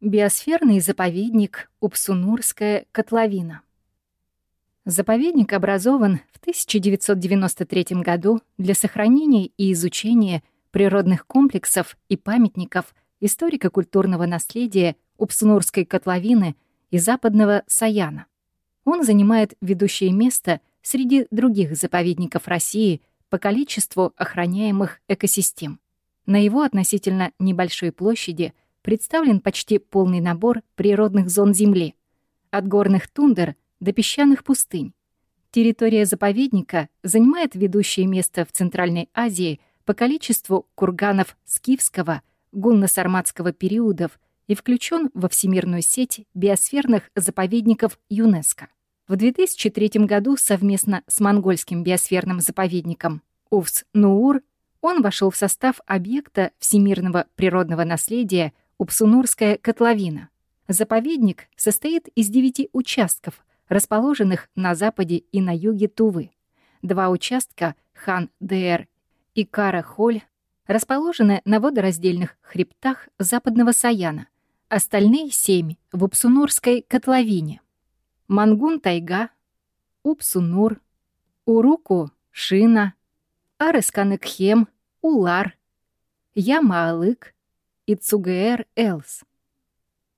Биосферный заповедник Упсунурская котловина. Заповедник образован в 1993 году для сохранения и изучения природных комплексов и памятников историко-культурного наследия Упсунурской котловины и Западного Саяна. Он занимает ведущее место среди других заповедников России по количеству охраняемых экосистем. На его относительно небольшой площади представлен почти полный набор природных зон Земли, от горных тундр до песчаных пустынь. Территория заповедника занимает ведущее место в Центральной Азии по количеству курганов скифского, гунно-сарматского периодов и включен во всемирную сеть биосферных заповедников ЮНЕСКО. В 2003 году совместно с монгольским биосферным заповедником Увс-Нуур он вошел в состав объекта всемирного природного наследия Упсунурская котловина. Заповедник состоит из девяти участков, расположенных на западе и на юге Тувы. Два участка Хан-Дэр и Кара-Холь расположены на водораздельных хребтах западного Саяна, остальные семь — в Упсунурской котловине. Мангун-Тайга, Упсунур, Уруку, Шина, Аресканекхем, Улар, Ямаалык и Цугэр-Элс.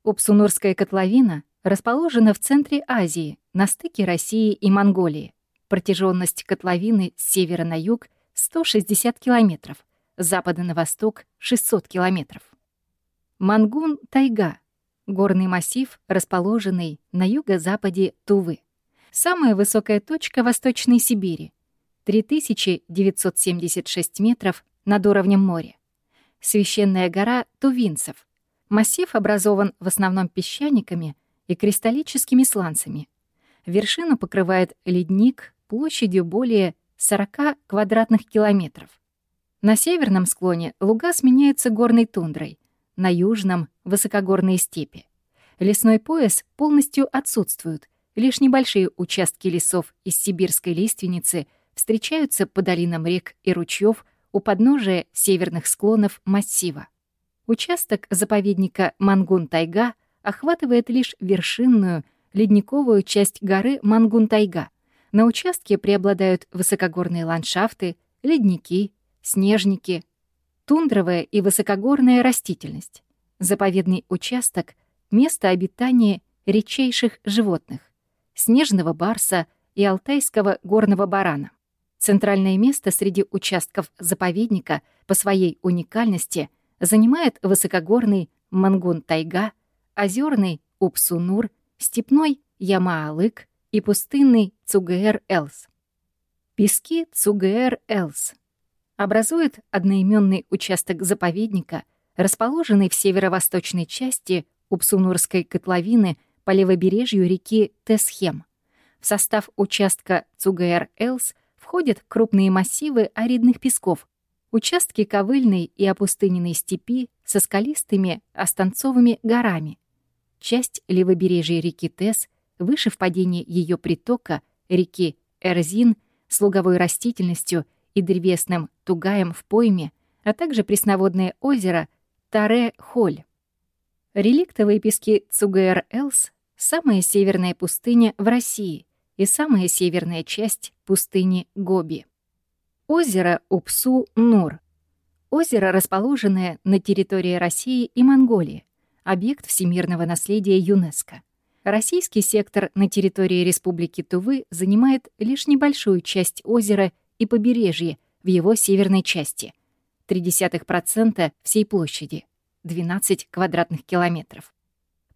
Упсунурская котловина расположена в центре Азии, на стыке России и Монголии. Протяженность котловины с севера на юг — 160 километров, с запада на восток — 600 километров. Мангун-Тайга — горный массив, расположенный на юго-западе Тувы. Самая высокая точка Восточной Сибири — 3976 метров над уровнем моря. Священная гора Тувинцев. Массив образован в основном песчаниками и кристаллическими сланцами. Вершину покрывает ледник площадью более 40 квадратных километров. На северном склоне луга сменяются горной тундрой, на южном — высокогорные степи. Лесной пояс полностью отсутствует, лишь небольшие участки лесов из сибирской лиственницы встречаются по долинам рек и ручьев у подножия северных склонов массива. Участок заповедника Мангун-Тайга охватывает лишь вершинную ледниковую часть горы Мангун-Тайга. На участке преобладают высокогорные ландшафты, ледники, снежники, тундровая и высокогорная растительность. Заповедный участок — место обитания редчайших животных — снежного барса и алтайского горного барана. Центральное место среди участков заповедника по своей уникальности занимает высокогорный Мангун-Тайга, озерный Упсунур, степной Ямаалык и пустынный Цугэр-Элс. Пески Цугэр-Элс образуют одноименный участок заповедника, расположенный в северо-восточной части Упсунурской котловины по левобережью реки Тесхем. В состав участка Цугэр-Элс входят крупные массивы аридных песков, участки ковыльной и опустыненной степи со скалистыми останцовыми горами, часть левобережья реки Тес, выше впадения ее притока, реки Эрзин, с луговой растительностью и древесным тугаем в пойме, а также пресноводное озеро Таре-Холь. Реликтовые пески Цугэр-Элс — самая северная пустыня в России — и самая северная часть пустыни Гоби. Озеро Упсу-Нур. Озеро, расположенное на территории России и Монголии, объект всемирного наследия ЮНЕСКО. Российский сектор на территории Республики Тувы занимает лишь небольшую часть озера и побережья в его северной части — 0,3% всей площади, 12 квадратных километров.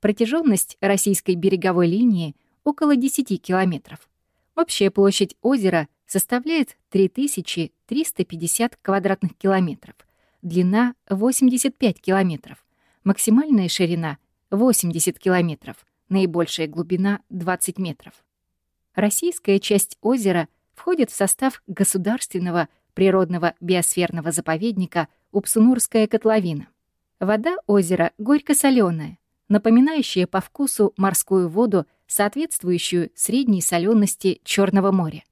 Протяженность российской береговой линии — около 10 километров. Общая площадь озера составляет 3350 квадратных километров, длина — 85 километров, максимальная ширина — 80 километров, наибольшая глубина — 20 метров. Российская часть озера входит в состав государственного природного биосферного заповедника Упсунурская котловина. Вода озера горько соленая напоминающая по вкусу морскую воду соответствующую средней солености Черного моря.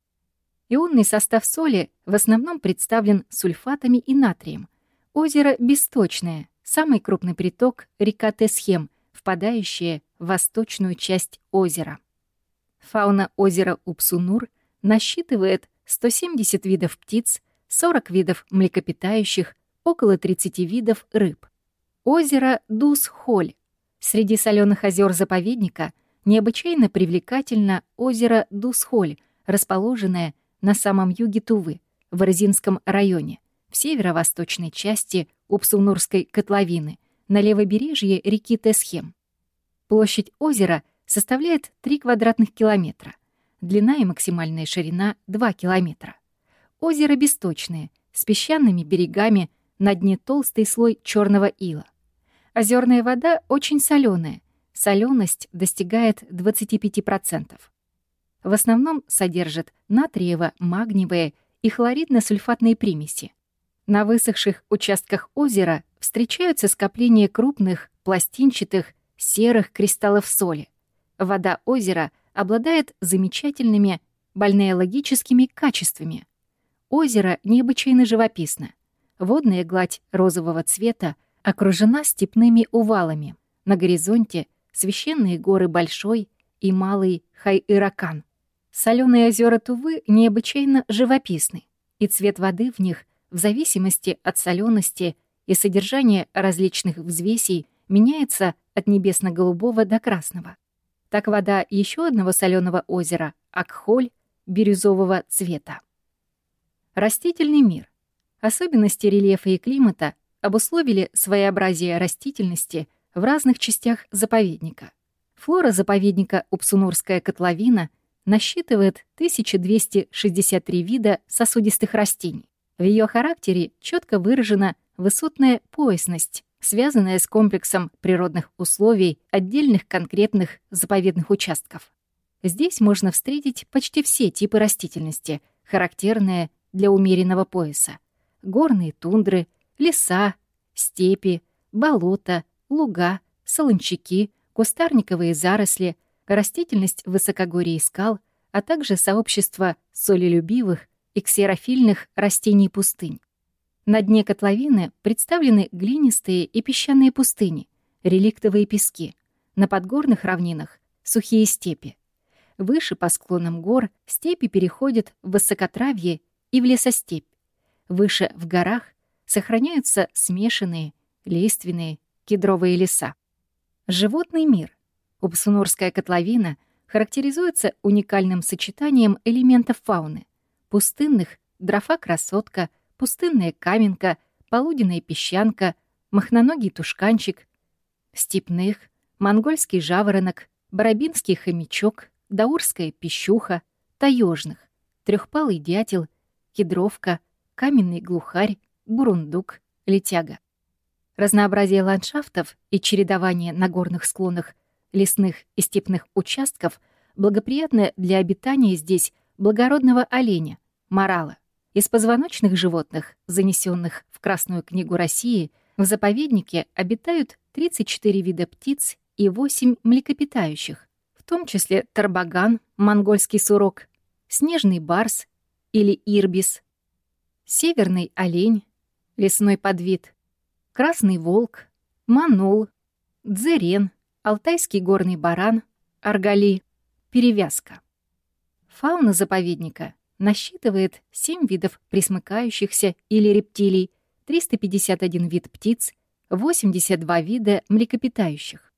Ионный состав соли в основном представлен сульфатами и натрием. Озеро Бесточное, самый крупный приток река Тесхем в впадающее в восточную часть озера. Фауна озера Упсунур насчитывает 170 видов птиц, 40 видов млекопитающих, около 30 видов рыб. Озеро Дус-Холь. Среди соленых озер заповедника необычайно привлекательно озеро Дус-Холь, расположенное на самом юге Тувы, в Розинском районе, в северо-восточной части Упсунурской котловины, на левобережье реки Тесхем. Площадь озера составляет 3 квадратных километра, длина и максимальная ширина — 2 километра. Озеро бесточное, с песчаными берегами, на дне толстый слой черного ила. Озерная вода очень соленая, соленость достигает 25%. В основном содержит натриево-магниевые и хлоридно-сульфатные примеси. На высохших участках озера встречаются скопления крупных, пластинчатых, серых кристаллов соли. Вода озера обладает замечательными бальнеологическими качествами. Озеро необычайно живописно. Водная гладь розового цвета окружена степными увалами. На горизонте священные горы Большой и Малый Хай-Иракан. Соленые озера Тувы необычайно живописны, и цвет воды в них, в зависимости от солености и содержания различных взвесей, меняется от небесно-голубого до красного. Так вода еще одного соленого озера Акхоль бирюзового цвета. Растительный мир. Особенности рельефа и климата обусловили своеобразие растительности в разных частях заповедника. Флора заповедника Упсунурская котловина насчитывает 1263 вида сосудистых растений. В ее характере четко выражена высотная поясность, связанная с комплексом природных условий отдельных конкретных заповедных участков. Здесь можно встретить почти все типы растительности, характерные для умеренного пояса. Горные тундры, леса, степи, болота, луга, солончаки, кустарниковые заросли, растительность высокогорий скал, а также сообщество солелюбивых и ксерофильных растений пустынь. На дне котловины представлены глинистые и песчаные пустыни, реликтовые пески. На подгорных равнинах — сухие степи. Выше по склонам гор степи переходят в высокотравье и в лесостепь. Выше в горах сохраняются смешанные, лиственные, кедровые леса. Животный мир. Упсунурская котловина характеризуется уникальным сочетанием элементов фауны — пустынных, дрофа-красотка — пустынная каменка, полуденная песчанка, махноногий тушканчик, степных, монгольский жаворонок, барабинский хомячок, даурская пищуха, таежных, трехпалый дятел, кедровка, каменный глухарь, бурундук, летяга. Разнообразие ландшафтов и чередование на горных склонах лесных и степных участков благоприятное для обитания здесь благородного оленя, морала. Из позвоночных животных, занесенных в Красную книгу России, в заповеднике обитают 34 вида птиц и 8 млекопитающих, в том числе тарбаган, монгольский сурок, снежный барс или ирбис, северный олень, лесной подвид, красный волк, манул, дзерен, алтайский горный баран, аргали, перевязка. Фауна заповедника насчитывает 7 видов присмыкающихся или рептилий, 351 вид птиц, 82 вида млекопитающих.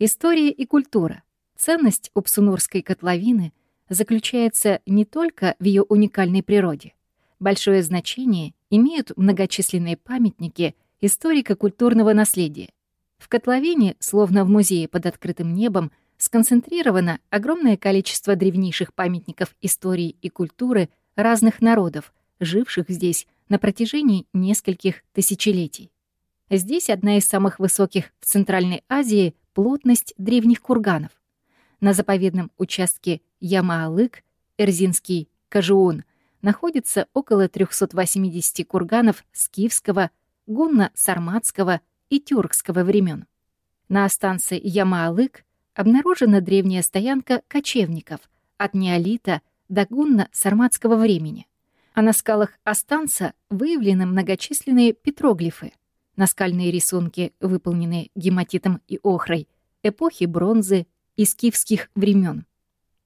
История и культура. Ценность Упсунурской котловины заключается не только в ее уникальной природе. Большое значение имеют многочисленные памятники историко-культурного наследия. В котловине, словно в музее под открытым небом, сконцентрировано огромное количество древнейших памятников истории и культуры разных народов, живших здесь на протяжении нескольких тысячелетий. Здесь одна из самых высоких в Центральной Азии плотность древних курганов. На заповедном участке Ямаалык, Эрзинский, Кажуон находится около 380 курганов скифского, гунно-сарматского и тюркского времен. На станции Ямаалык обнаружена древняя стоянка кочевников от неолита до гунно-сарматского времени. А на скалах Останца выявлены многочисленные петроглифы. Наскальные рисунки, выполненные гематитом и охрой, эпохи бронзы и скифских времен.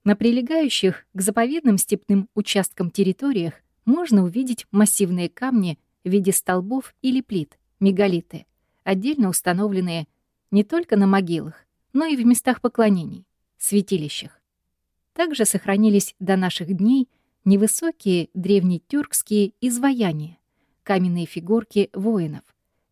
На прилегающих к заповедным степным участкам территориях можно увидеть массивные камни в виде столбов или плит, мегалиты, отдельно установленные не только на могилах, но и в местах поклонений, святилищах. Также сохранились до наших дней невысокие древнетюркские изваяния, каменные фигурки воинов.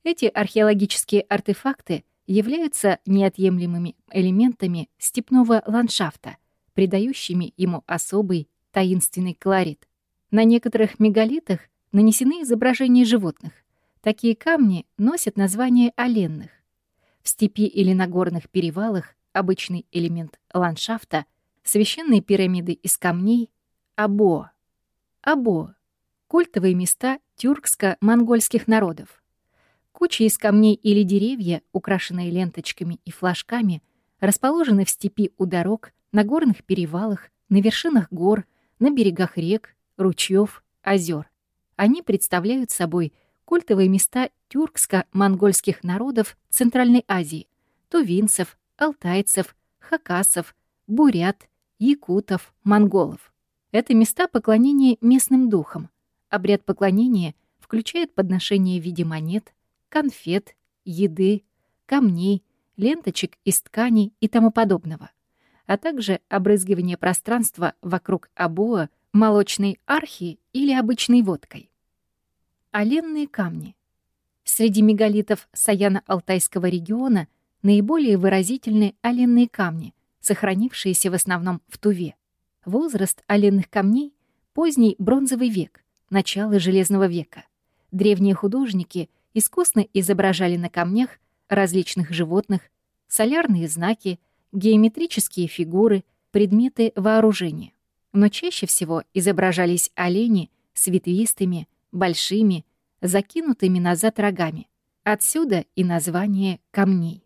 Эти археологические артефакты являются неотъемлемыми элементами степного ландшафта, придающими ему особый таинственный колорит. На некоторых мегалитах нанесены изображения животных. Такие камни носят название оленных. В степи или на горных перевалах обычный элемент ландшафта — священные пирамиды из камней — або. Або — культовые места тюркско-монгольских народов. Кучи из камней или деревья, украшенные ленточками и флажками, расположены в степи у дорог, на горных перевалах, на вершинах гор, на берегах рек, ручьев, озер. Они представляют собой культовые места тюркско-монгольских народов Центральной Азии, тувинцев, алтайцев, хакасов, бурят, якутов, монголов. Это места поклонения местным духам. Обряд поклонения включает подношение в виде монет, конфет, еды, камней, ленточек из тканей и тому подобного, а также обрызгивание пространства вокруг обоа молочной архи или обычной водкой. Оленные камни. Среди мегалитов Саяно-Алтайского региона наиболее выразительны оленные камни, сохранившиеся в основном в Туве. Возраст оленных камней — поздний бронзовый век, начало Железного века. Древние художники искусно изображали на камнях различных животных, солярные знаки, геометрические фигуры, предметы вооружения. Но чаще всего изображались олени с ветвистыми, большими, закинутыми назад рогами. Отсюда и название камней.